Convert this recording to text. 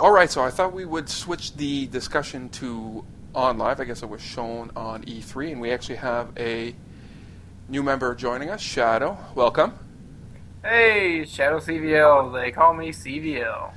All right, so I thought we would switch the discussion to OnLive. I guess it was shown on E3, and we actually have a new member joining us, Shadow. Welcome. Hey, Shadow CVL. They call me CVL.